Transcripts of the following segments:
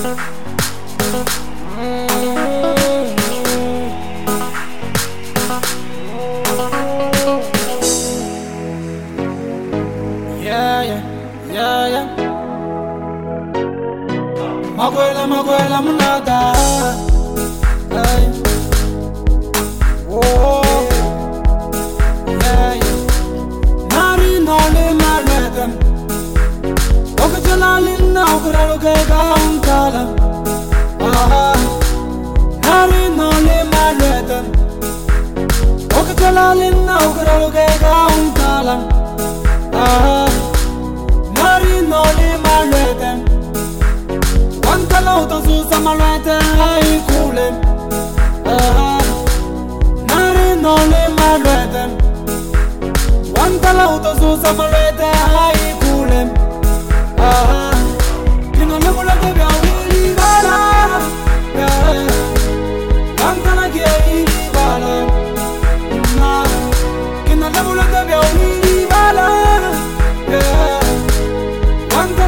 Yeah, yeah, yeah, yeah. Maguela, maguela, munada. Hey. Oh. Hey. Narin ole maradam. Ok Nalinaw drogę gaun talan ah. ni malweten Pantalaw to zuza malweten Ay kulen ah. ni malweten Pantalaw to zuza malweten Ay kulen ah.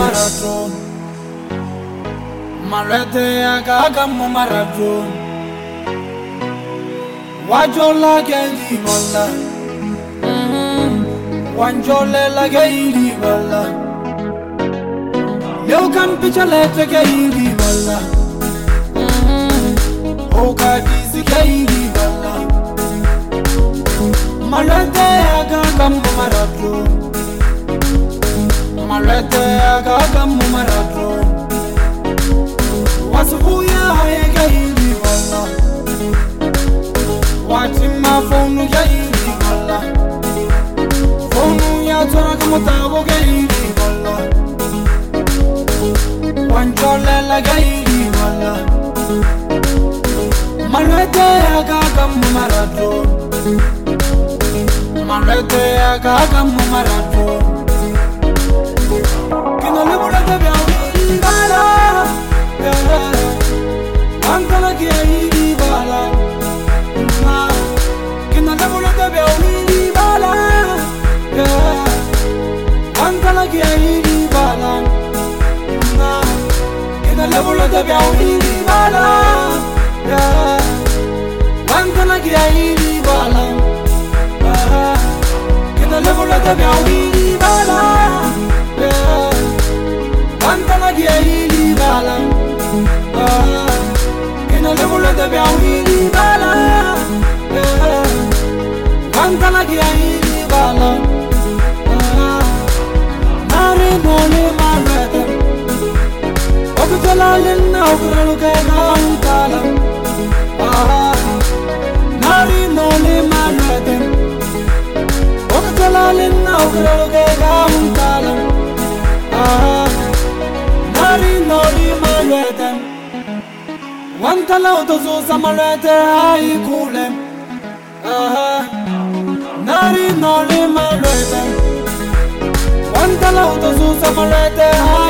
mumaratoni malwete yaka aka mumaratoni wajolake ndivala mm-hmm. wanjolelake ndivala leukampichaleteke ndivala ukadisike mm-hmm. ndivala malwete yaka aka mumaratoni yake akaga mumarato wasibuya hayeke ilivala watima fonu ya ilivala fonu yatoraka mutavoke ilivala wancolela ke ilivala malwete yakaga mumarato malwete yakaga mumarato lobulo dobya uni bala ya wan kona kiya ili وانت لو تزوز مرات هاي كولم آه ناري ناري مرات وانت لو تزوز مرات هاي